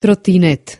trotinet